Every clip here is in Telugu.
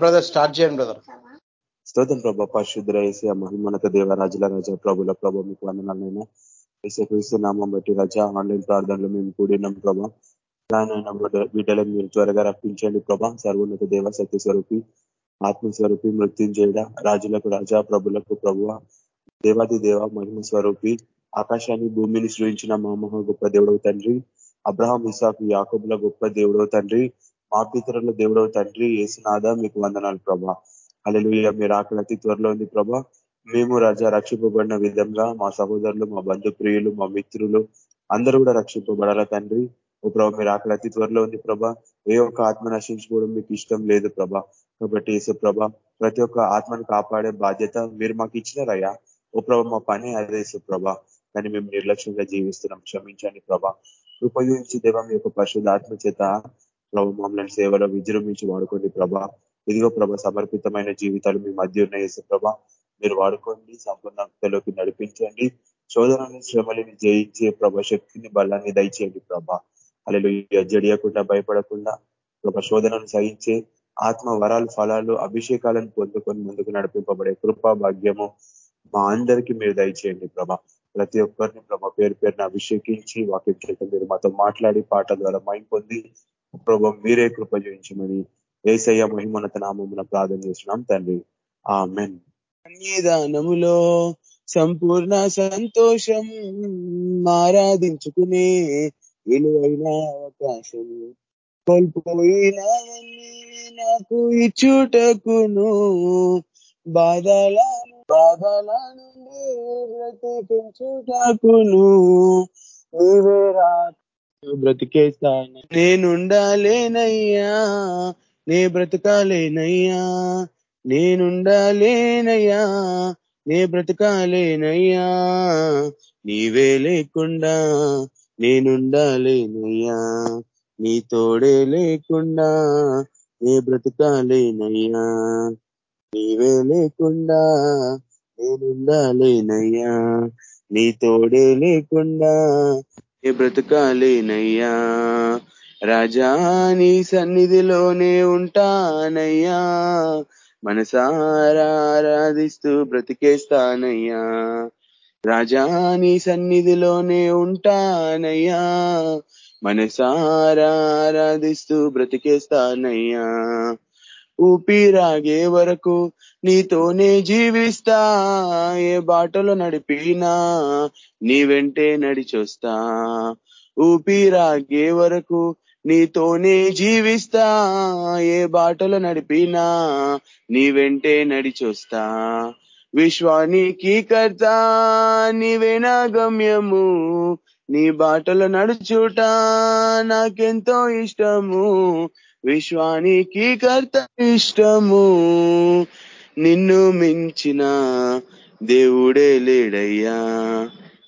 బ్రదర్ స్టార్ట్ చేయండి బ్రదర్ స్తోత్రం ప్రభా పరిశుద్ర వేసే మహిమనత దేవ రాజుల రాజా ప్రభుల ప్రభ మీకు వందనాలైనా వేసే క్రీస్తు నామం బట్టి రజా ఆన్లైన్ ప్రార్థనలు మేము కూడినాం ప్రభా. దానైనా బిడ్డలను మీరు త్వరగా రప్పించండి ప్రభా. సర్వోన్నత దేవ సత్యస్వరూపి ఆత్మస్వరూపి మృత్యుంజయుడ రాజులకు రాజా ప్రభులకు ప్రభువ. దేవాది దేవ మహిమ స్వరూపి ఆకాశాన్ని భూమిని సృజించిన మా మహా గొప్ప దేవుడవు తండ్రి. అబ్రహాం ఇసాఫ్ యాకబుల గొప్ప దేవుడవు తండ్రి. మా పితరుల దేవుడవు తండ్రి ఏసునాథ మీకు వందనాలు ప్రభా. అలెలుయ్య మీరు ఆకలి అతి త్వరలో ఉంది ప్రభా. మేము రాజా రక్షింపబడిన విధంగా మా సహోదరులు మా బంధుప్రియులు మా మిత్రులు అందరూ కూడా రక్షింపబడాల తండ్రి? ఓ ప్రభా మీరు ఆకలి అతి త్వరలో ఉంది ప్రభా. ఏ ఒక్క ఆత్మ నశించుకోవడం మీకు ఇష్టం లేదు ప్రభా. కాబట్టి యేసు ప్రభ ప్రతి ఒక్క ఆత్మను కాపాడే బాధ్యత మీరు మాకు ఇచ్చినారయ్యా. ఓ ప్రభ మా పని అదే ప్రభ. కానీ మేము నిర్లక్ష్యంగా జీవిస్తున్నాం. క్షమించండి ప్రభా. ఉపయోగించి దేవం యొక్క పరిశుద్ధ ఆత్మ చేత ప్రభు మమ్మల్ని సేవలో విజృంభించి వాడుకోండి ప్రభా. ఇదిగో ప్రభ సమర్పితమైన జీవితాలు మీ మధ్య ఉన్న యేసు ప్రభ. మీరు వాడుకోండి సంపూర్ణతలోకి నడిపించండి. శోధనని శ్రమలని జయించే ప్రభ శక్తిని బలాన్ని దయచేయండి ప్రభ. అలా జడియకుండా భయపడకుండా ప్రభ శోధనను సహించే ఆత్మ వరాలు ఫలాలు అభిషేకాలను పొందుకొని ముందుకు నడిపింపబడే కృపా భాగ్యము మా అందరికీ మీరు దయచేయండి ప్రభ. ప్రతి ఒక్కరిని ప్రభ పేరు పేరును అభిషేకించి వాక్యం చేత మీరు మాతో మాట్లాడి పాట ద్వారా మైం పొంది ప్రభ మీరే కృప చూపించమని ఏసయ్య మహిమోన్నత నామమున ప్రార్థన చేస్తున్నాం తండ్రి. ఆ మెన్ సన్నిధానములో సంపూర్ణ సంతోషం ఆరాధించుకునే విలువైన అవకాశం కోల్పోయినవన్నీ నాకు ఇచ్చుటకును బాధలను బాధల నుండి బ్రతికించుటకును నీవే రా బ్రతికేస్తాను నేనుండాలేనయ్యా నే బ్రతకాలేనయ్యా. నేనుండాలేనయ్యా నే బ్రతకాలేనయ్యా. నీవే లేకుండా నేనుండాలేనయ్యా. నీ తోడే లేకుండా నే బ్రతకాలేనయ్యా. నీవే లేకుండా నేనుండాలేనయ్యా. నీ తోడే లేకుండా బ్రతకాలేనయ్యా రాజా నీ సన్నిధిలోనే ఉంటానయ్యా. మనసారా ఆరాధిస్తూ బ్రతికేస్తానయ్యా. రాజా నీ సన్నిధిలోనే ఉంటానయ్యా. మనసారా ఆరాధిస్తూ బ్రతికేస్తానయ్యా. ఊపిరాగే వరకు నీతోనే జీవిస్తా ఏ బాటలో నడిపినా నీ వెంటే నడిచొస్తా. ఊపిరాగే వరకు నీతోనే జీవిస్తా ఏ బాటలో నడిపినా నీ వెంటే నడిచొస్తా. విశ్వానికి కర్త నీవేనా గమ్యము నీ బాటలో నడుచుట నాకెంతో ఇష్టము. విశ్వానికి కర్త ఇష్టము నిన్ను మించిన దేవుడే లేడయ్యా.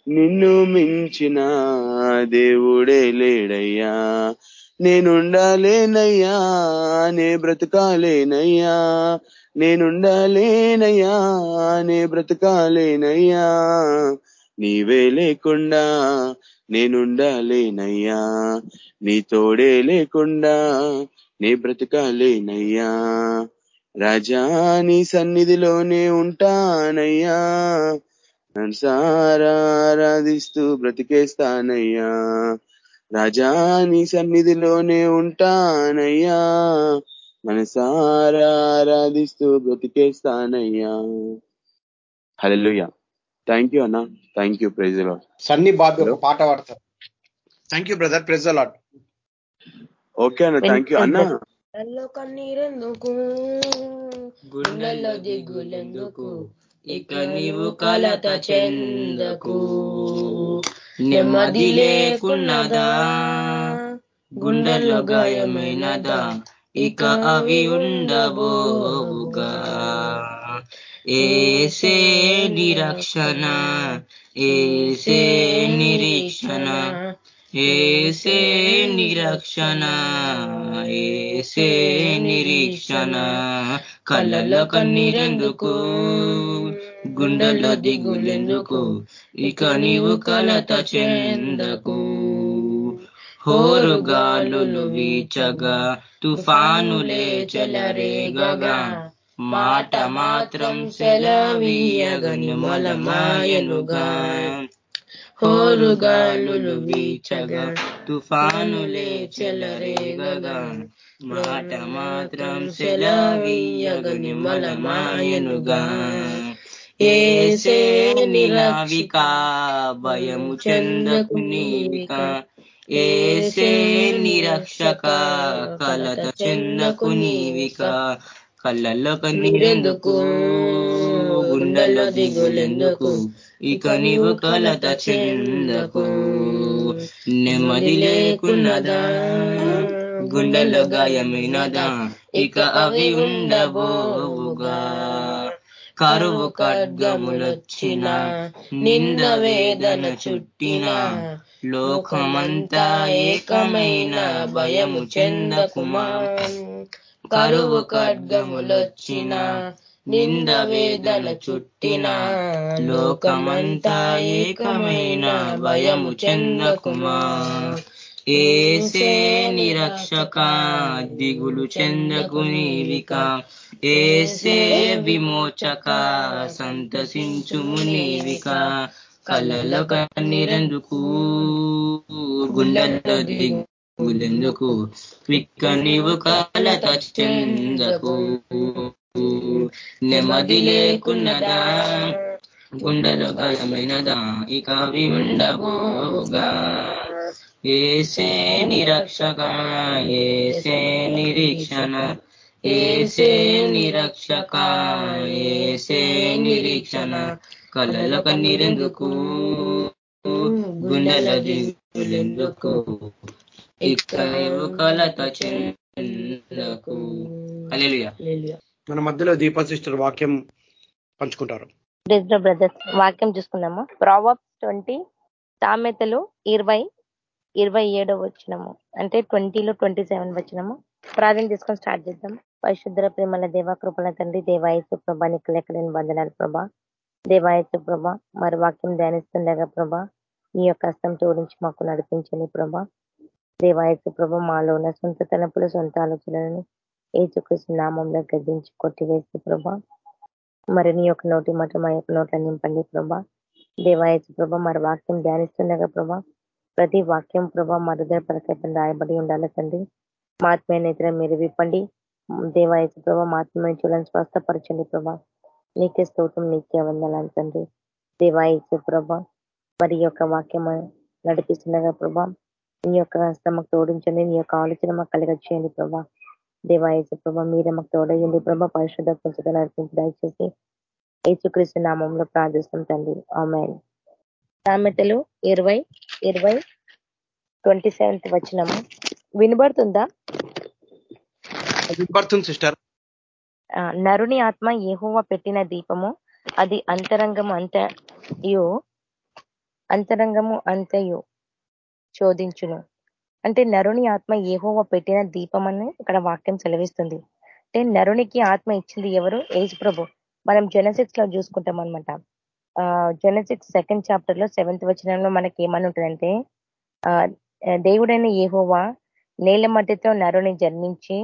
నిన్ను మించిన దేవుడే లేడయ్యా. నేనుండాలేనయ్యా. నే బ్రతకాలేనయ్యా. నేనుండాలేనయ్యా. నే బ్రతకాలేనయ్యా. నీవే లేకుండా నేనుండలేనయ్యా. నీ తోడే లేకుండా నీ బ్రతకాలేనయ్యా. రాజా నీ సన్నిధిలోనే ఉంటానయ్యా. నన్సారా ఆరాధిస్తూ బ్రతికేస్తానయ్యా. రాజా నీ సన్నిధిలోనే ఉంటానయ్యా. మనసారా ఆరాధిస్తూ బ్రతికేస్తానయ్యా. హలో థ్యాంక్ యూ అన్న thank you praise lord Sunny Babu ఒక పాట పాడతారు thank you brother praise lord okay అన్న థ్యాంక్ యూ అన్న కన్నీరెందుకు? గుండెల్లో దిగులెందుకు ఇక నీవు కలత చెందకు. నెమ్మది లేకున్నదా? గుండెల్లో గాయమైనదా? ఇక అవి ఉండబోగా ఏసే నిరక్షణ ఏసే నిరీక్షణ ఏసే నిరక్షణ ఏసే నిరీక్షణ కళ్ళలో కన్నీరెందుకు గుండెల్లో దిగులెందుకు ఇక నీవు కలత చెందకు హోరుగాలులు వీచగా తుఫానులే చెలరేగగా మాట మాత్రం సెలవీయగను మొలమాయనుగా. హోరుగాలులు వీచగా తుఫానులే చెలరేగగా. మాట మాత్రం సెలవీయగని మలమాయనుగా. ఏసే నిలవిక భయము చెందకు నీవిక. ఏసే నిరక్షక కలత చెందకు నీవిక. కళ్ళల్లో కన్నీరెందుకు గుండెల్లో దిగులెందుకు ఇక నీవు కలత చెందకు. నెమ్మది లేకున్నదా గుండెల్లో గాయమైనదా ఇక అవి ఉండబోవుగా. కరువు ఖడ్గములొచ్చిన నింద వేదన చుట్టిన లోకమంతా ఏకమైన భయము చెందకుమా. కరువు ఖడ్గములొచ్చిన నింద వేదన చుట్టిన లోకమంతా ఏకమైన భయము చెందకుమా? ఏసే నిరక్షక దిగులు చెందకు నీవిక. ఏసే విమోచక సంతసించుము నీవిక. కళ్ళల కన్నీరెందుకు? గుండెల్లో దిగులెందుకు క్విక్క నీవు కాలత చెందకు నెమ్మది లేకున్నదా? గుండెలో బలమైనదా ఇక అవి ఉండబోగా. ఏసే నిరక్షక ఏసే నిరీక్షణ ఏసే నిరక్షక ఏసే నిరీక్షణ. కళ్ళలో కన్నీరెందుకు? గుండెల దిగులెందుకు? మన మధ్యలో దీపా సిస్టర్ వాక్యం పంచుకుంటారు. బ్రదర్స్ వాక్యం చూసుకుందాము? ప్రావర్బ్స్ ట్వంటీ సామెతలు ఇరవై ఇరవై ఏడో వచ్చినము అంటే ట్వంటీలో ట్వంటీ సెవెన్ వచ్చినము ప్రార్థన తీసుకొని స్టార్ట్ చేద్దాం. పరిశుద్ర ప్రేమల దేవ కృపల తండ్రి దేవాయసు ప్రభా నీకు లెక్కలేని బంధనాలు ప్రభా. దేవాయసు ప్రభా మరి వాక్యం ధ్యానిస్తుండగా ప్రభా నీ యొక్క హస్తం జోడించి మాకు నడిపించండి ప్రభా. దేవాయసు ప్రభ మాలో ఉన్న సొంత తలపుల సొంత ఆలోచనలను ఏచుకృష్ణ నామంలో గద్దించి కొట్టివేసి ప్రభా. మరి నీ యొక్క నోటి మాట మా యొక్క నోట్ల నింపండి ప్రభా. దేవాయసు ప్రభ మరి వాక్యం ధ్యానిస్తుండగా ప్రభా. ప్రతి వాక్యం ప్రభా మా హృదయ రాయబడి ఉండాలి తండ్రి. మాత్మీయ నేత్ర మీరు విప్పండి. దేవాయసు ప్రభా మాత్మీయ చూడని స్వస్థపరచండి ప్రభా. నీకే స్తోత్రం నీకే వందలాలి తండ్రి. దేవాయసు ప్రభ మరి యొక్క వాక్యం నడిపిస్తుండగా ప్రభా. నీ యొక్క హస్తమకు తోడించండి నీ యొక్క ఆలోచన మాకు కలిగచ్చేయండి ప్రభా. దేవాయసు ప్రభా మీరే మాకు తోడయ్యండి ప్రభా. పరిశుద్ధ కొంచెం నడిపించి దయచేసి యేసుక్రీస్తు నామంలో ప్రార్థిస్తాం తండ్రి. ఆమె సామెతలు ఇరవై ఇరవై ట్వంటీ సెవెంత్ వచ్చినము వినబడుతుందా? వినపడుతుంది సిస్టర్. నరుని ఆత్మ ఏహోవ పెట్టిన దీపము అది అంతరంగము అంతయు అంతరంగము అంతయు. శోధించును. అంటే నరుని ఆత్మ ఏహోవ పెట్టిన దీపం అని ఇక్కడ వాక్యం సెలవిస్తుంది. అంటే నరునికి ఆత్మ ఇచ్చింది ఎవరు? ఏజ్ ప్రభు. మనం జెనసిక్స్లో చూసుకుంటాం అనమాట జెనసిక్స్ సెకండ్ చాప్టర్లో సెవెంత్ వచనంలో మనకి ఏమని ఉంటుందంటే దేవుడైన ఏహోవా నేల మట్టితో నరుని జన్మించి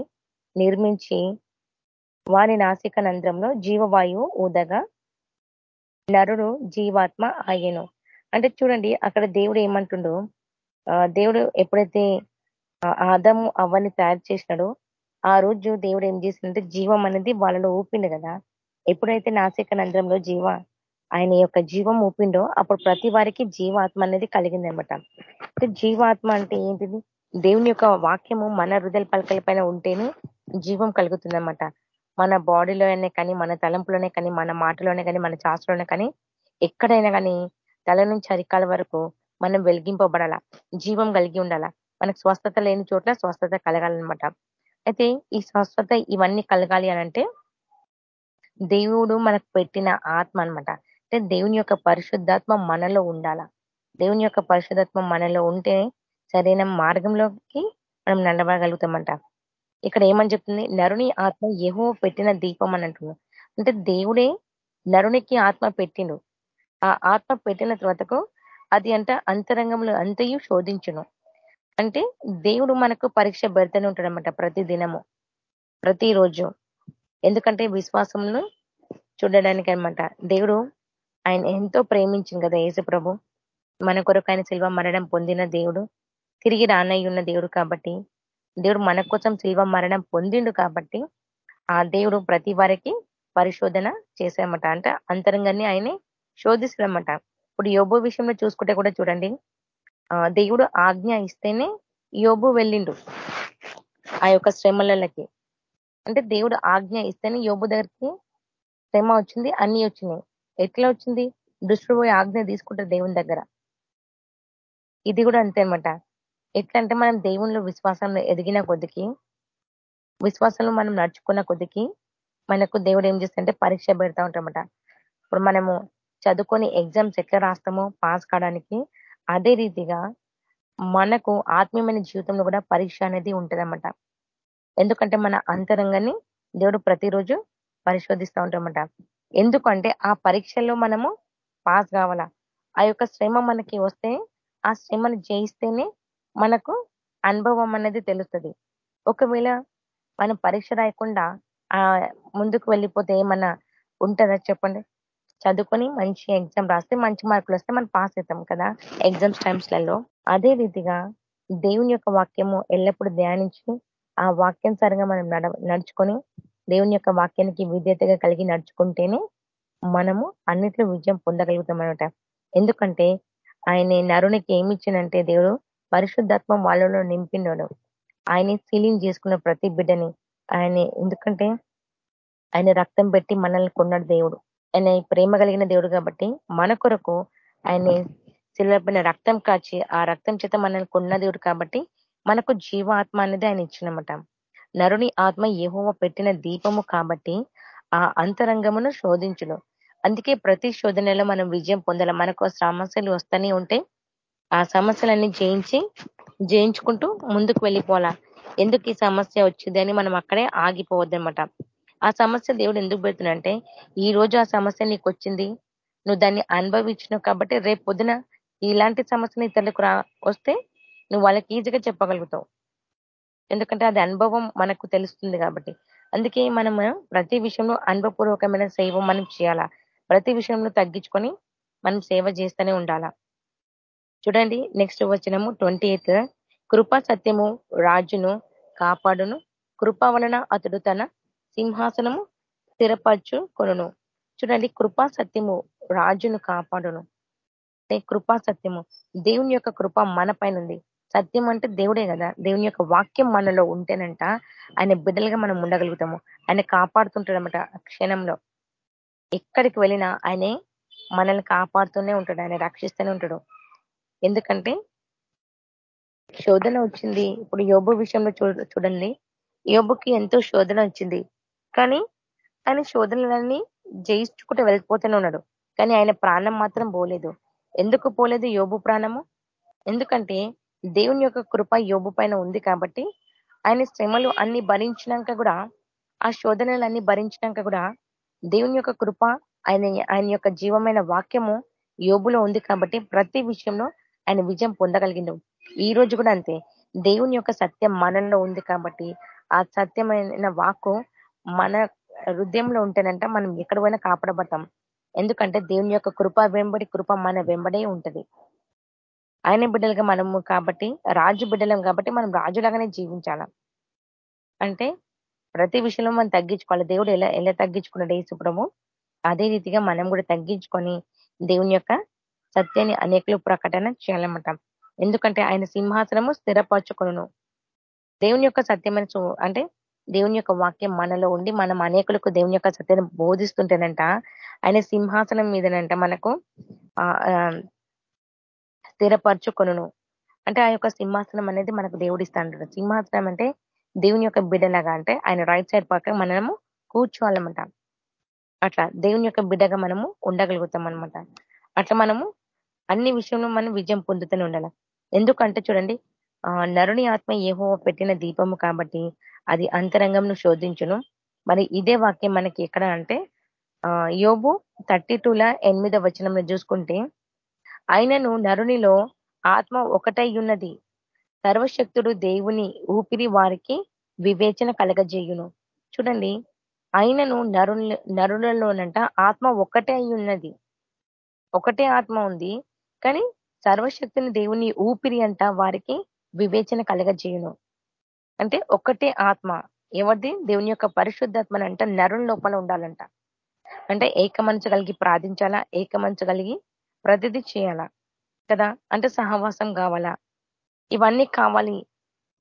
నిర్మించి వారి నాసిక నంద్రంలో జీవవాయువు ఊదగా నరుడు జీవాత్మ ఆయను అంటే చూడండి అక్కడ దేవుడు ఏమంటుండో? దేవుడు ఎప్పుడైతే ఆదము అవ్వని తయారు చేసినాడో ఆ రోజు దేవుడు ఏం చేసిందంటే జీవం అనేది వాళ్ళలో ఊపిండు కదా. ఎప్పుడైతే నాసిక నంద్రంలో జీవ ఆయన యొక్క జీవం ఊపిండో అప్పుడు ప్రతి వారికి జీవాత్మ అనేది కలిగింది అనమాట అంటే జీవాత్మ అంటే ఏంటిది? దేవుని యొక్క వాక్యము మన హృదయ పలకల పైన ఉంటేనే జీవం కలుగుతుంది అనమాట మన బాడీలోనే కానీ మన తలంపులోనే కానీ మన మాటలోనే కానీ మన చాసులోనే కానీ ఎక్కడైనా కానీ తల నుంచి అరికాల వరకు మనం వెలిగింపబడాలా? జీవం కలిగి ఉండాల? మనకు స్వస్థత లేని చోట్ల స్వస్థత కలగాలన్నమాట. అయితే ఈ స్వస్థత ఇవన్నీ కలగాలి అనంటే దేవుడు మనకు పెట్టిన ఆత్మ అనమాట అంటే దేవుని యొక్క పరిశుద్ధాత్మ మనలో ఉండాల? దేవుని యొక్క పరిశుద్ధాత్మ మనలో ఉంటే సరైన మార్గంలోకి మనం నడవగలుగుతామంట. ఇక్కడ ఏమని చెప్తుంది? నరుని ఆత్మ ఏహో పెట్టిన దీపం అని అంటున్నాడు అంటే దేవుడే నరునికి ఆత్మ పెట్టిండు. ఆ ఆత్మ పెట్టిన తర్వాతకు అది అంట అంతరంగంలో అంతయు శోధించును. అంటే దేవుడు మనకు పరీక్ష పెడుతూనే ఉంటాడనమాట ప్రతి దినము ప్రతిరోజు ఎందుకంటే విశ్వాసంను చూడడానికి అనమాట దేవుడు ఆయన ఎంతో ప్రేమించింది కదా యేసు ప్రభు. మన కొరకు ఆయన శిల్వ మరణం పొందిన దేవుడు తిరిగి రానయ్య ఉన్న దేవుడు కాబట్టి దేవుడు మన కోసం శిల్వ మరణం పొందిండు కాబట్టి ఆ దేవుడు ప్రతి వారికి పరిశోధన చేశామట అంటే అంతరంగాన్ని ఆయనే శోధిస్తాడనమాట ఇప్పుడు యోబు విషయంలో చూసుకుంటే కూడా చూడండి. ఆ దేవుడు ఆజ్ఞ ఇస్తేనే యోబు వెళ్ళిండు ఆ యొక్క శ్రమలకి. అంటే దేవుడు ఆజ్ఞ ఇస్తేనే యోబు దగ్గరికి శ్రమ వచ్చింది అన్ని వచ్చినాయి. ఎట్లా వచ్చింది? దుష్టుడు పోయి ఆజ్ఞ తీసుకుంటారు దేవుని దగ్గర. ఇది కూడా అంతే అనమాట ఎట్లా అంటే మనం దేవుళ్ళు విశ్వాసంలో ఎదిగిన కొద్దికి విశ్వాసంలో మనం నడుచుకున్న కొద్దికి మనకు దేవుడు ఏం చేస్తుంటే పరీక్ష పెడతా ఉంటామట ఇప్పుడు మనము చదువుకొని ఎగ్జామ్స్ ఎట్లా రాస్తామో పాస్ కావడానికి అదే రీతిగా మనకు ఆత్మీయమైన జీవితంలో కూడా పరీక్ష అనేది ఉంటదన్నమాట. ఎందుకంటే మన అంతరంగాన్ని దేవుడు ప్రతిరోజు పరిశోధిస్తూ ఉంటామన్నమాట ఎందుకంటే ఆ పరీక్షల్లో మనము పాస్ కావాలా? ఆ యొక్క శ్రమ మనకి వస్తే ఆ శ్రమను జయిస్తేనే మనకు అనుభవం అనేది తెలుస్తుంది. ఒకవేళ మనం పరీక్ష రాయకుండా ఆ ముందుకు వెళ్ళిపోతే ఏమన్నా ఉంటుందా చెప్పండి? చదువుకొని మంచి ఎగ్జామ్ రాస్తే మంచి మార్కులు వస్తే మనం పాస్ అవుతాం కదా ఎగ్జామ్స్ టైమ్స్లలో అదే రీతిగా దేవుని యొక్క వాక్యము ఎల్లప్పుడూ ధ్యానించి ఆ వాక్యం సరిగా మనం నడ నడుచుకొని దేవుని యొక్క వాక్యానికి విధేతగా కలిగి నడుచుకుంటేనే మనము అన్నిట్లో విజయం పొందగలుగుతాం అనమాట ఎందుకంటే ఆయన నరునికి ఏమి ఇచ్చిందంటే దేవుడు పరిశుద్ధాత్మ వాళ్ళలో నింపినాడు. ఆయన సీలింగ్ చేసుకున్న ప్రతి బిడ్డని. ఆయన ఎందుకంటే ఆయన రక్తం పెట్టి మనల్ని కొన్నాడు దేవుడు. ఆయన ప్రేమ కలిగిన దేవుడు కాబట్టి మన కొరకు ఆయన శిలపైన రక్తం కాచి ఆ రక్తం చేత మనల్ని కొన్న దేవుడు కాబట్టి మనకు జీవాత్మ అనేది ఆయన ఇచ్చినమాట. నరుని ఆత్మ ఏహోవ పెట్టిన దీపము కాబట్టి ఆ అంతరంగమును శోధించును. అందుకే ప్రతి శోధనలో మనం విజయం పొందాలి. మనకు సమస్యలు వస్తూనే ఉంటే ఆ సమస్యలన్నీ జయించి జయించుకుంటూ ముందుకు వెళ్ళిపోవాలా. ఎందుకు ఈ సమస్య వచ్చింది అని మనం అక్కడే ఆగిపోవద్దనమాట ఆ సమస్య దేవుడు ఎందుకు పెడుతున్నంటే ఈ రోజు ఆ సమస్య నీకు వచ్చింది నువ్వు దాన్ని అనుభవించినావు కాబట్టి రేపు పొద్దున ఇలాంటి సమస్యను ఇతరులకు రా వస్తే నువ్వు వాళ్ళకి ఈజీగా చెప్పగలుగుతావు. ఎందుకంటే అది అనుభవం మనకు తెలుస్తుంది కాబట్టి. అందుకే మనము ప్రతి విషయంలో అనుభవపూర్వకమైన సేవ మనం చేయాలా? ప్రతి విషయంలో తగ్గించుకొని మనం సేవ చేస్తూనే ఉండాలా? చూడండి నెక్స్ట్ వచ్చినము ట్వంటీ ఎయిత్. కృపా సత్యము రాజును కాపాడును. కృప వలన అతడు తన సింహాసనము స్థిరపరచు కొనును. చూడండి కృపా సత్యము రాజును కాపాడును. అంటే కృపా సత్యము దేవుని యొక్క కృప మన పైన ఉంది సత్యం అంటే దేవుడే కదా. దేవుని యొక్క వాక్యం మనలో ఉంటేనంట ఆయన బిడ్డలుగా మనం ఉండగలుగుతాము. ఆయన కాపాడుతుంటాడనమాట క్షణంలో. ఎక్కడికి వెళ్ళినా ఆయనే మనల్ని కాపాడుతూనే ఉంటాడు. ఆయన రక్షిస్తూనే ఉంటాడు. ఎందుకంటే శోధన వచ్చింది. ఇప్పుడు యోబు విషయంలో చూడండి. యోబుకి ఎంతో శోధన వచ్చింది. కానీ ఆయన శోధనలన్నీ జయించుకుంటూ వెళ్ళిపోతూనే ఉన్నాడు. కానీ ఆయన ప్రాణం మాత్రం పోలేదు. ఎందుకు పోలేదు యోబు ప్రాణము? ఎందుకంటే దేవుని యొక్క కృప యోబు పైన ఉంది కాబట్టి ఆయన శ్రమలు అన్ని భరించినాక కూడా ఆ శోధనలు అన్ని భరించినాక కూడా దేవుని యొక్క కృప ఆయన ఆయన యొక్క జీవమైన వాక్యము యోబులో ఉంది కాబట్టి ప్రతి విషయంలో ఆయన విజయం పొందగలిగిండు. ఈ రోజు కూడా అంతే. దేవుని యొక్క సత్యం మనలో ఉంది కాబట్టి ఆ సత్యమైన వాక్కు మన హృదయంలో ఉంటేనంట మనం ఎక్కడ పోయినా కాపాడబడతాం. ఎందుకంటే దేవుని యొక్క కృప వెంబడి కృప మన వెంబడే ఉంటది. ఆయన బిడ్డలుగా మనము కాబట్టి రాజు బిడ్డలం కాబట్టి మనం రాజులాగానే జీవించాల? అంటే ప్రతి విషయంలో మనం తగ్గించుకోవాలి. దేవుడు ఎలా ఎలా తగ్గించుకున్నాడు ఏసుప్రభు అదే రీతిగా మనం కూడా తగ్గించుకొని దేవుని యొక్క సత్యాన్ని అనేకలు ప్రకటన చేయాలన్నమాట. ఎందుకంటే ఆయన సింహాసనము స్థిరపరచుకును దేవుని యొక్క సత్యమైన అంటే దేవుని యొక్క వాక్యం మనలో ఉండి మనం అనేకులకు దేవుని యొక్క సత్యను బోధిస్తుంటేనంట ఆయన సింహాసనం మీదనంట మనకు స్థిరపరచుకొను అంటే ఆ యొక్క సింహాసనం అనేది మనకు దేవుడిస్తాడు సింహాసనం అంటే దేవుని యొక్క బిడ్డలాగా అంటే ఆయన రైట్ సైడ్ పక్క మనము కూర్చోవాలన్నమాట. అట్లా దేవుని యొక్క బిడ్డగా మనము ఉండగలుగుతాం అనమాట అట్లా మనము అన్ని విషయంలో మనం విజయం పొందుతూనే ఉండాలి. ఎందుకంటే చూడండి నరుని ఆత్మ ఏహో పెట్టిన దీపము కాబట్టి అది అంతరంగంను శోధించును. మరి ఇదే వాక్యం మనకి ఎక్కడ అంటే యోబు థర్టీ టూల ఎనిమిదో వచనంలో చూసుకుంటే ఆయనను నరునిలో ఆత్మ ఒకటై ఉన్నది సర్వశక్తుడు దేవుని ఊపిరి వారికి వివేచన కలగజేయును. చూడండి ఆయనను నరుల నరులలోనంట ఆత్మ ఒకటే అయి ఉన్నది ఒకటే ఆత్మ ఉంది కానీ సర్వశక్తిని దేవుని ఊపిరి అంట వారికి వివేచన కలగజేయును. అంటే ఒక్కటే ఆత్మ. ఎవరిది? దేవుని యొక్క పరిశుద్ధాత్మని అంట నరుల లోపల ఉండాలంట. అంటే ఏకమంచు కలిగి ప్రార్థించాలా? ఏకమంచు కలిగి ప్రతిదీ చేయాలా? కదా? అంటే సహవాసం కావాలా? ఇవన్నీ కావాలి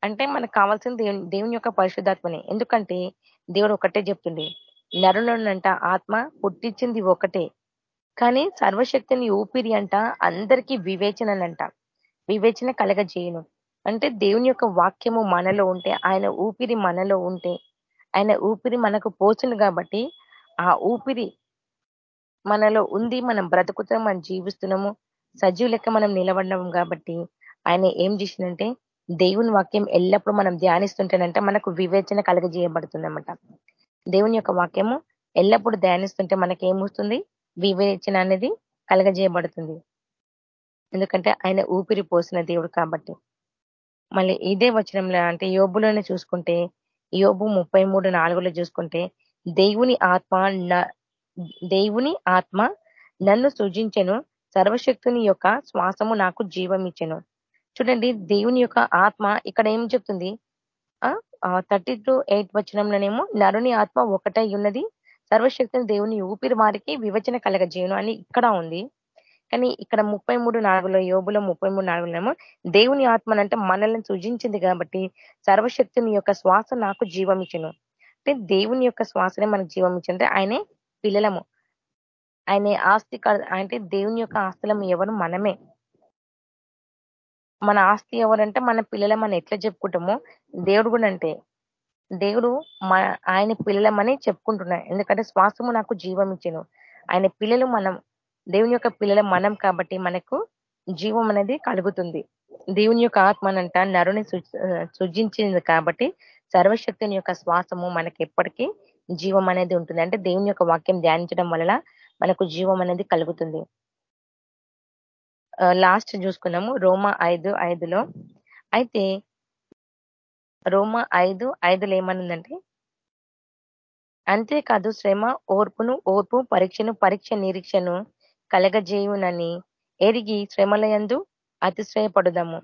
అంటే మనకు కావాల్సిన దేవుని దేవుని యొక్క పరిశుద్ధాత్మనే. ఎందుకంటే దేవుడు ఒకటే చెప్తుంది నరులనంట ఆత్మ పుట్టించింది ఒకటే. కానీ సర్వశక్తిని ఊపిరి అంట అందరికీ వివేచననంట వివేచన కలగజేయను. అంటే దేవుని యొక్క వాక్యము మనలో ఉంటే ఆయన ఊపిరి మనలో ఉంటే ఆయన ఊపిరి మనకు పోచును కాబట్టి ఆ ఊపిరి మనలో ఉంది మనం బ్రతుకుతాం మనం జీవిస్తున్నాము సజీవ లెక్క మనం నిలబడినాం కాబట్టి ఆయన ఏం చేసిందంటే దేవుని వాక్యం ఎల్లప్పుడూ మనం ధ్యానిస్తుంటేనంటే మనకు వివేచన కలగజేయబడుతుందన్నమాట. దేవుని యొక్క వాక్యము ఎల్లప్పుడూ ధ్యానిస్తుంటే మనకి ఏమొస్తుంది వివేచన అనేది కలగజేయబడుతుంది. ఎందుకంటే ఆయన ఊపిరి పోసిన దేవుడు కాబట్టి. మళ్ళీ ఇదే వచనంలో అంటే యోబులోనే చూసుకుంటే యోబు ముప్పై మూడు నాలుగులో చూసుకుంటే దేవుని ఆత్మ దేవుని ఆత్మ నన్ను సృజించెను సర్వశక్తుని యొక్క శ్వాసము నాకు జీవం ఇచ్చెను చూడండి దేవుని యొక్క ఆత్మ ఇక్కడ ఏం చెప్తుంది? థర్టీ టు ఎయిట్ వచనంలోనేమో నరుని ఆత్మ ఒకటై ఉన్నది సర్వశక్తిని దేవుని ఊపిరి వారికి వివచన కలగజేయను అని ఇక్కడ ఉంది. కానీ ఇక్కడ ముప్పై మూడు నాలుగులో యోబులో ముప్పై మూడు నాలుగులో దేవుని ఆత్మనంటే మనల్ని సృజించింది కాబట్టి సర్వశక్తిని యొక్క శ్వాస నాకు జీవం ఇచ్చును. అంటే దేవుని యొక్క శ్వాసనే మనకు జీవం ఇచ్చింది. ఆయనే పిల్లలము. ఆయన ఆస్తి అంటే దేవుని యొక్క ఆస్తులం ఎవరు? మనమే. మన ఆస్తి ఎవరంటే మన పిల్లలం మనం ఎట్లా చెప్పుకుంటామో? దేవుడు కూడా అంటే దేవుడు ఆయన పిల్లలమని చెప్పుకుంటున్నాయి ఎందుకంటే శ్వాసము నాకు జీవం ఇచ్చాను. ఆయన పిల్లలు మనం దేవుని యొక్క పిల్లల మనం కాబట్టి మనకు జీవం అనేది కలుగుతుంది. దేవుని యొక్క ఆత్మనంట నరుని సృజించింది కాబట్టి సర్వశక్తిని యొక్క శ్వాసము మనకి ఎప్పటికీ జీవం అనేది ఉంటుంది. అంటే దేవుని యొక్క వాక్యం ధ్యానించడం వల్ల మనకు జీవం అనేది కలుగుతుంది. లాస్ట్ చూసుకున్నాము. రోమా ఐదు ఐదులో. అయితే రోమా ఐదు ఐదులో ఏమనుందంటే అంతేకాదు శ్రమ ఓర్పును ఓర్పు పరీక్షను పరీక్ష నిరీక్షను కలగజేయునని ఎరిగి శ్రమలయందు అతిశ్రయపడుదాము.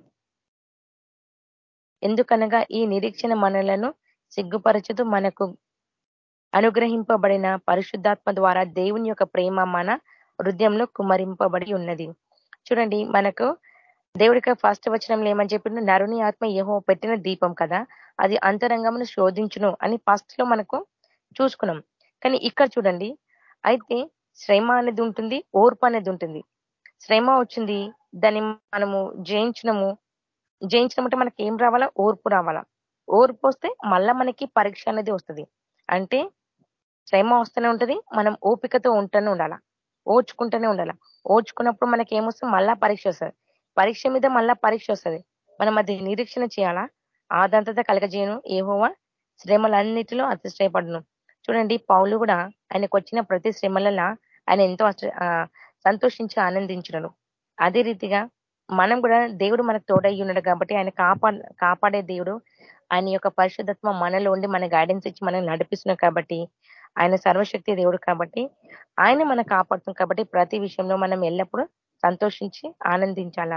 ఎందుకనగా ఈ నిరీక్షణ మనలను సిగ్గుపరచుతూ మనకు అనుగ్రహింపబడిన పరిశుద్ధాత్మ ద్వారా దేవుని యొక్క ప్రేమ మన హృదయంలో కుమరింపబడి ఉన్నది. చూడండి మనకు దేవుడికి ఫస్ట్ వచనంలో ఏమని చెప్పిండు? నరుని ఆత్మ ఏహో పెట్టిన దీపం కదా అది అంతరంగమును శోధించును అని ఫస్ట్లో మనకు చూసుకున్నాం. కానీ ఇక్కడ చూడండి అయితే శ్రమ అనేది ఉంటుంది ఓర్పు అనేది ఉంటుంది. శ్రమ వచ్చింది దాన్ని మనము జయించినము జయించడం అంటే మనకి ఏం రావాలా? ఓర్పు రావాలా? ఓర్పు వస్తే మళ్ళా మనకి పరీక్ష అనేది వస్తుంది. అంటే శ్రమ వస్తూనే ఉంటుంది మనం ఓపికతో ఉంటూనే ఉండాలా? ఓర్చుకుంటూనే ఉండాలా? ఓర్చుకున్నప్పుడు మనకి ఏమొస్తుంది మళ్ళా పరీక్ష వస్తుంది. పరీక్ష మీద మళ్ళా పరీక్ష వస్తుంది. మనం అది నిరీక్షణ చేయాలా? ఆదంతత కలగజేయను. ఏహోవా శ్రమలన్నిటిలో అతిశ్రయపడను. చూడండి పౌలు కూడా ఆయనకు వచ్చిన ప్రతి శ్రమలలో ఆయన ఎంతో సంతోషించి ఆనందించడను. అదే రీతిగా మనం కూడా దేవుడు మనకు తోడై ఉన్నాడు కాబట్టి ఆయన కాపా కాపాడే దేవుడు. ఆయన యొక్క పరిశుద్ధత్వం మనలో ఉండి మన గైడెన్స్ ఇచ్చి మనం నడిపిస్తున్నాం కాబట్టి ఆయన సర్వశక్తి దేవుడు కాబట్టి ఆయన మనం కాపాడుతుంది కాబట్టి ప్రతి విషయంలో మనం ఎల్లప్పుడూ సంతోషించి ఆనందించాల.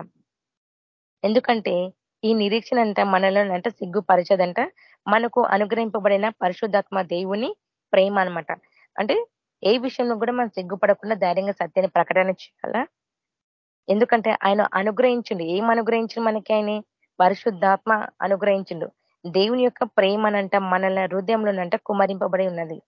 ఎందుకంటే ఈ నిరీక్షణ అంట మనలో అంటే సిగ్గుపరచదంట. మనకు అనుగ్రహింపబడిన పరిశుద్ధాత్మ దేవుని ప్రేమ అనమాట అంటే ఏ విషయంలో కూడా మనం సిగ్గుపడకుండా ధైర్యంగా సత్యాన్ని ప్రకటన చేయాలా? ఎందుకంటే ఆయన అనుగ్రహించిండు. ఏం అనుగ్రహించిండు మనకి ఆయన? పరిశుద్ధాత్మ అనుగ్రహించిండు. దేవుని యొక్క ప్రేమనంట మనల హృదయంలోనంట కుమరింపబడి ఉన్నది.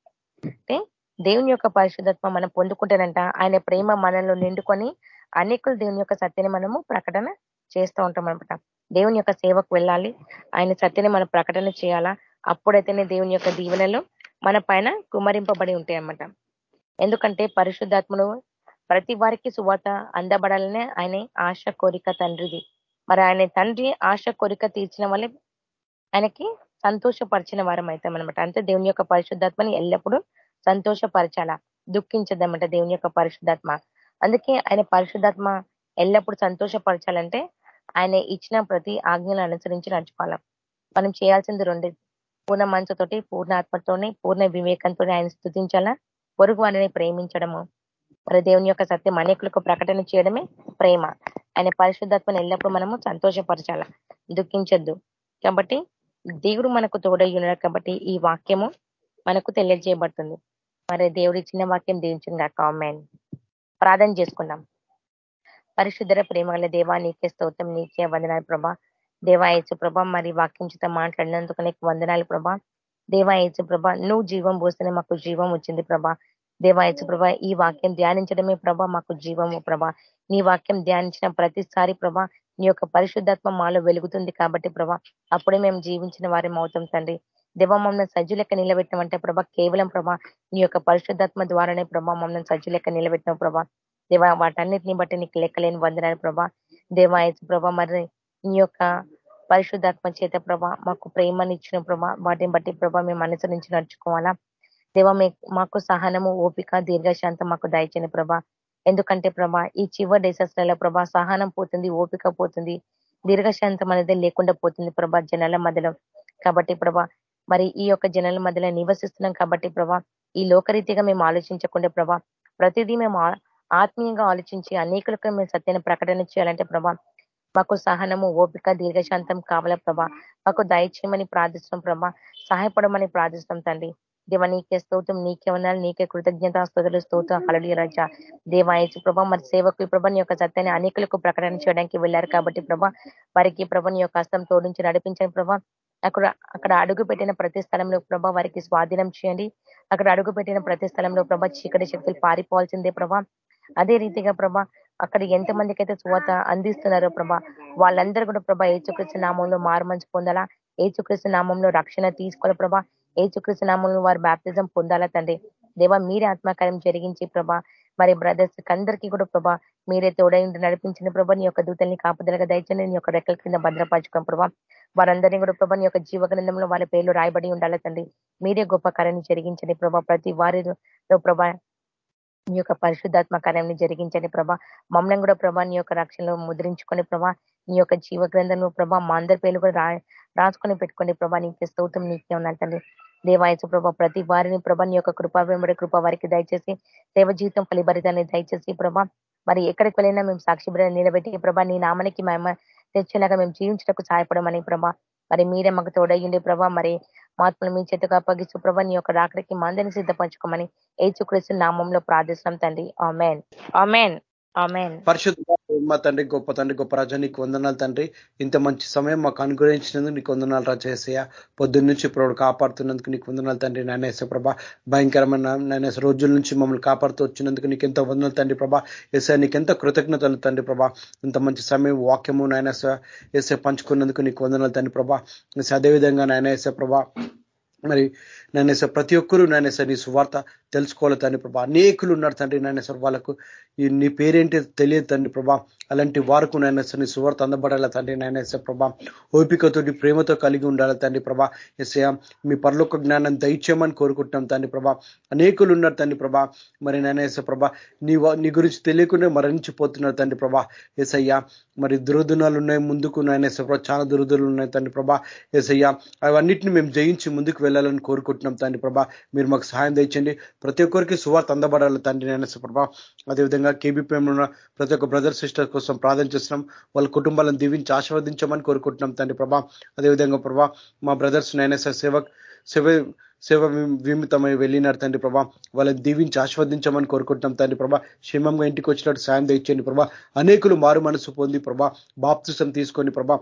అంటే దేవుని యొక్క పరిశుద్ధాత్మ మనం పొందుకుంటేనంట ఆయన ప్రేమ మనలో నిండుకొని అనేకులు దేవుని యొక్క సత్యని మనము ప్రకటన చేస్తూ ఉంటాం అనమాట దేవుని యొక్క సేవకు వెళ్ళాలి. ఆయన సత్యని మనం ప్రకటన చేయాలా? అప్పుడైతేనే దేవుని యొక్క దీవెనలో మన పైన కుమరింపబడి ఉంటాయి అన్నమాట ఎందుకంటే పరిశుద్ధాత్మను ప్రతి వారికి సువాత అందబడాలనే ఆయన ఆశ కోరిక తండ్రిది. మరి ఆయన తండ్రి ఆశ కోరిక తీర్చిన వల్లే ఆయనకి సంతోషపరిచిన వారం అవుతాం అనమాట అంతే దేవుని యొక్క పరిశుద్ధాత్మని ఎల్లప్పుడూ సంతోషపరచాల? దుఃఖించదన్నమాట దేవుని యొక్క పరిశుద్ధాత్మ. అందుకే ఆయన పరిశుద్ధాత్మ ఎల్లప్పుడూ సంతోషపరచాలంటే ఆయన ఇచ్చిన ప్రతి ఆజ్ఞలను అనుసరించి నడుచుకోవాలి? మనం చేయాల్సింది రెండు పూర్ణ మనసుతోటి పూర్ణ ఆత్మతోని పూర్ణ వివేకంతో ఆయన స్థుతించాలా పొరుగు వారిని ప్రేమించడము. మరి దేవుని యొక్క సత్యం అనేకులకు ప్రకటన చేయడమే ప్రేమ. ఆయన పరిశుద్ధత్వను ఎల్లప్పుడూ మనము సంతోషపరచాల? దుఃఖించద్దు. కాబట్టి దేవుడు మనకు తోడయ్యున్నాడు కాబట్టి ఈ వాక్యము మనకు తెలియజేయబడుతుంది. మరి దేవుడి చిన్న వాక్యం దీవించింది కామెంట్ ప్రార్థన చేసుకుందాం. పరిశుద్ధర ప్రేమ గల దేవా నీకే స్తోత్రం నీకే వందనాలు ప్రభా. దేవా ప్రభ మరి వాక్యం చేత మాట్లాడినందుకు నీకు వందనాలు ప్రభ. దేవా ప్రభ నువ్వు జీవం పోస్తేనే మాకు జీవం వచ్చింది ప్రభా. దేవాయచు ప్రభా ఈ వాక్యం ధ్యానించడమే ప్రభ మాకు జీవము ప్రభా. నీ వాక్యం ధ్యానించిన ప్రతిసారి ప్రభా నీ యొక్క పరిశుద్ధాత్మ మాలో వెలుగుతుంది కాబట్టి ప్రభా అప్పుడే మేము జీవించిన వారి అవుతాం తండ్రి. దేవ మమ్మల్ని సజ్జు లెక్క నిలబెట్టమంటే ప్రభా కేవలం ప్రభా నీ యొక్క పరిశుద్ధాత్మ ద్వారానే ప్రభా మమ్మల్ని సజ్జు లెక్క నిలబెట్టిన ప్రభా. దేవా వాటన్నిటిని బట్టి నీకు లెక్కలేని వందనాలు ప్రభా. దేవాయచు ప్రభా మరి నీ యొక్క పరిశుద్ధాత్మ చేత ప్రభా మాకు ప్రేమనిచ్చిన ప్రభా వాటిని బట్టి ప్రభా మేము అనుసరించి నడుచుకోవాలా. దేవ మాకు సహనము ఓపిక దీర్ఘశాంతం మాకు దయచని ప్రభా. ఎందుకంటే ప్రభా ఈ చివరి డేసెస్లలో ప్రభా సహనం పోతుంది ఓపిక పోతుంది దీర్ఘశాంతం అనేది లేకుండా పోతుంది ప్రభా జనాల మధ్యలో. కాబట్టి ప్రభా మరి ఈ యొక్క జనాల మధ్యలో నివసిస్తున్నాం కాబట్టి ప్రభా ఈ లోకరీతిగా మేము ఆలోచించకుండా ప్రభా ప్రతిదీ మేము ఆత్మీయంగా ఆలోచించి అనేకులకు మేము సత్యాన్ని ప్రకటన చేయాలంటే ప్రభా మాకు సహనము ఓపిక దీర్ఘశాంతం కావాల ప్రభా? మాకు దయచేయమని ప్రార్థిస్తాం ప్రభా. సహాయపడమని ప్రార్థిస్తాం తండ్రి. దేవ నీకే స్తోత్రం నీకే ఉన్నారు నీకే కృతజ్ఞత స్తోతులు స్తోత్రం. హళలి రజ. దేవాయచు ప్రభ మరి సేవకు ప్రభని యొక్క సత్యాన్ని అనేకులకు ప్రకటన చేయడానికి వెళ్ళారు కాబట్టి ప్రభ వారికి ప్రభని యొక్క హస్తం తోడించి నడిపించండి ప్రభ. అక్కడ అక్కడ అడుగు పెట్టిన ప్రతి స్థలంలో ప్రభ వారికి స్వాధీనం చేయండి. అక్కడ అడుగు పెట్టిన ప్రతి స్థలంలో ప్రభ చీకటి శక్తులు పారిపోవాల్సిందే ప్రభ. అదే రీతిగా ప్రభా అక్కడ ఎంతమందికి అయితే స్వాత అందిస్తున్నారో ప్రభా వాళ్ళందరూ కూడా ప్రభా ఏచుకృష్ణ నామంలో మారుమంచి పొందాలా? ఏచుకృష్ణ నామంలో రక్షణ తీసుకోవాలి ప్రభా? ఏచుకృష్ణ నామంలో వారు బ్యాప్తిజం పొందాలా తండ్రి? దేవా మీరే ఆత్మకార్యం జరిగించి ప్రభా మరి బ్రదర్స్ అందరికీ కూడా ప్రభా మీరే తోడై నడిపించిన ప్రభా నీ యొక్క దూతల్ని కాపుదలగా దయచండి నీ యొక్క రెక్కల కింద భద్రపరచుకోం ప్రభా వారందరినీ కూడా ప్రభా నీ యొక్క జీవగ్రంథంలో వాళ్ళ పేర్లు రాయబడి ఉండాలి తండ్రి? మీరే గొప్ప కార్యాన్ని జరిగించండి ప్రభా ప్రతి వారిలో ప్రభా నీ యొక్క పరిశుద్ధాత్మ కార్యం జరిగించండి ప్రభా. మమ్మల్ని కూడా ప్రభా నీ యొక్క రక్షణలో ముద్రించుకొని ప్రభా నీ యొక్క జీవ గ్రంథంలో ప్రభా మా అందరి పేర్లు కూడా రాసుకొని పెట్టుకోండి ప్రభా. నీకు స్తోత్రం నీకే ఉన్నాను తండ్రి. ప్రభా ప్రతి వారిని ప్రభా నీ యొక్క కృపా వెంబడి కృప వారికి దయచేసి దేవ జీవితం ఫలిభరితాన్ని దయచేసి ప్రభా మరి ఎక్కడికి వెళ్ళినా మేము సాక్షి నిలబెట్టి ప్రభా నీ నామానికి మేము తెచ్చేలాగా మేము జీవించటకు సహాయపడమని ప్రభా మరి మీరే మాకు తోడయ్యండి ప్రభా మరి మాత్మలు మీ చేతకు అప్పగిస్తూ ప్రభా నీ యొక్క రాకడికి మందిని సిద్ధపరచుకోమని ఏచుక్రీస్తు నామంలో ప్రార్థిస్తున్నాం తండ్రి. ఆమెన్. ఆమెన్. పరిశుద్ధ తండ్రి గొప్ప తండ్రి గొప్ప రాజా నీకు వందనాలు తండ్రి. ఇంత మంచి సమయం మాకు అనుగ్రహించినందుకు నీకు వందనాలు రాజేసయ్య పొద్దున్న నుంచి ఇప్పుడు కాపాడుతున్నందుకు నీకు వందనాలు తండ్రి నానేస ప్రభా. భయంకరమైన నానేస రోజుల నుంచి మమ్మల్ని కాపాడుతూ వచ్చినందుకు నీకు ఎంతో వందనాలు తండ్రి ప్రభా. ఏసే నీకు ఎంత కృతజ్ఞతలు తండ్రి ప్రభా. ఇంత మంచి సమయం వాక్యము నాయనస ఏసే పంచుకున్నందుకు నీకు వందనాలు తండ్రి ప్రభా. అదేవిధంగా నాయనేస ప్రభా మరి నాయన ప్రతి ఒక్కరూ నాయన సార్ నీ సువార్త తెలుసుకోవాలి తండ్రి ప్రభా. అనేకులు ఉన్నారు తండ్రి నాయన సార్ వాళ్ళకు నీ పేరేంటి తెలియదు తండ్రి ప్రభా. అలాంటి వారికి నాయన సార్ నీ సువార్త అందబడాలి తండ్రి నాయన సార్ ప్రభా. ఓపికతోటి ప్రేమతో కలిగి ఉండాలి తండ్రి ప్రభా. ఎస్ఐ మీ పరలోక జ్ఞానం దయచేయమని కోరుకుంటున్నాం తండ్రి ప్రభా. అనేకులు ఉన్నారు తండ్రి ప్రభా. మరి నాయన ప్రభా నీ నీ గురించి తెలియకుండా మరణించిపోతున్నారు తండ్రి ప్రభా. ఎస్ఐయా మరి దురదనాలు ఉన్నాయి ముందుకు నాయన ప్రభా. చాలా దురదలు ఉన్నాయి తండ్రి ప్రభా. ఎస్ఐయా అవన్నిటిని మేము జయించి ముందుకు వెళ్ళాలని కోరుకుంటున్నాం తండ్రి ప్రభా. మీరు మాకు సహాయం తెచ్చండి ప్రతి ఒక్కరికి సువార్త అందబడాలి తండ్రి నేను ప్రభా అదేవిధంగా కేబీపీఎం ఉన్న ప్రతి ఒక్క బ్రదర్ సిస్టర్ కోసం ప్రార్థన చేస్తున్నాం. వాళ్ళ కుటుంబాలను దీవించి ఆశీర్వదించమని కోరుకుంటున్నాం తండ్రి ప్రభా. అదేవిధంగా ప్రభా మా బ్రదర్స్ నేనేసా సేవక్ సేవ సేవ విమితమై వెళ్ళినారు తండ్రి ప్రభా. వాళ్ళని దీవించి ఆస్వాదించమని కోరుకుంటున్నాం తండ్రి ప్రభా. క్షేమంగా ఇంటికి వచ్చినట్టు సాయం తెచ్చండి ప్రభా. అనేకులు మారు మనసు పొంది ప్రభా. బాప్తిసం తీసుకొని ప్రభా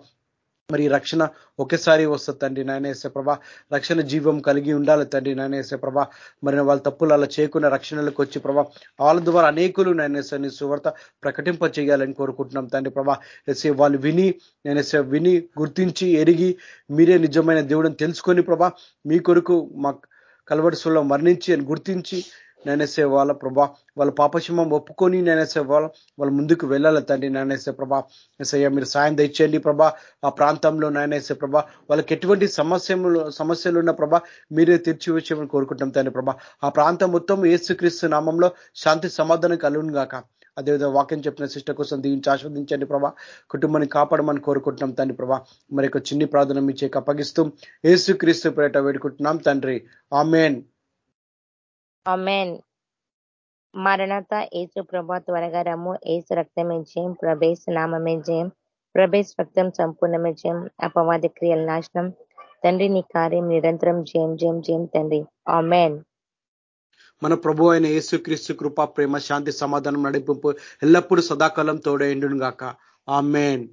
మరి రక్షణ ఒకేసారి వస్తుంది తండ్రి నాయనేసే ప్రభా. రక్షణ జీవం కలిగి ఉండాలి తండ్రి నాయనేసే ప్రభా. మరి వాళ్ళ తప్పులు అలా చేయకుండా రక్షణలకు వచ్చి ప్రభా వాళ్ళ ద్వారా అనేకులు నాయనేసే నీ సువార్త ప్రకటింప చేయాలని కోరుకుంటున్నాం తండ్రి ప్రభా. ఎస్ఏ వాళ్ళు విని నేనేసే విని గుర్తించి ఎరిగి మీరే నిజమైన దేవుడిని తెలుసుకొని ప్రభా మీ కొరకు మా కలవడిసులో మరణించి అని గుర్తించి నేనేసే వాళ్ళ ప్రభా వాళ్ళ పాపశిమం ఒప్పుకొని నేనేసే వాళ్ళ వాళ్ళ ముందుకు వెళ్ళాలి తండ్రి నేనేసే ప్రభా. ఎసయ్య మీరు సాయం తెచ్చేయండి ప్రభా. ఆ ప్రాంతంలో నేనేసే ప్రభా. వాళ్ళకి ఎటువంటి సమస్యలు సమస్యలు ఉన్న ప్రభా మీరే తీర్చి వచ్చేమని కోరుకుంటాం తండ్రి ప్రభా. ఆ ప్రాంతం మొత్తం ఏసుక్రీస్తు నామంలో శాంతి సమాధానం కలుగును గాక. అదేవిధంగా వాక్యం చెప్పిన సిస్టర్ కోసం దీవించి ఆస్వాదించండి ప్రభా. కుటుంబాన్ని కాపాడమని కోరుకుంటున్నాం తండ్రి ప్రభా. మరి యొక్క చిన్ని ప్రార్థన మీ చేక అప్పగిస్తూ ఏసుక్రీస్తు పేట వేడుకుంటున్నాం తండ్రి. ఆమెన్. అమెన్ మరణత ఏసు ప్రభా త్వరగా రమ్ము ఏసు రక్తమే జయం ప్రభేస్ నామమే జయం ప్రభేస్ రక్తం సంపూర్ణమే జయం అపవాద క్రియల నాశనం. తండ్రి నీ కార్యం నిరంతరం జయం జయం జయం తండ్రి. ఆమెన్. మన ప్రభు అయిన యేసు క్రీస్తు కృప ప్రేమ శాంతి సమాధానం నడిపింపు ఎల్లప్పుడూ సదాకాలం తోడేండును గాక ఆమెన్.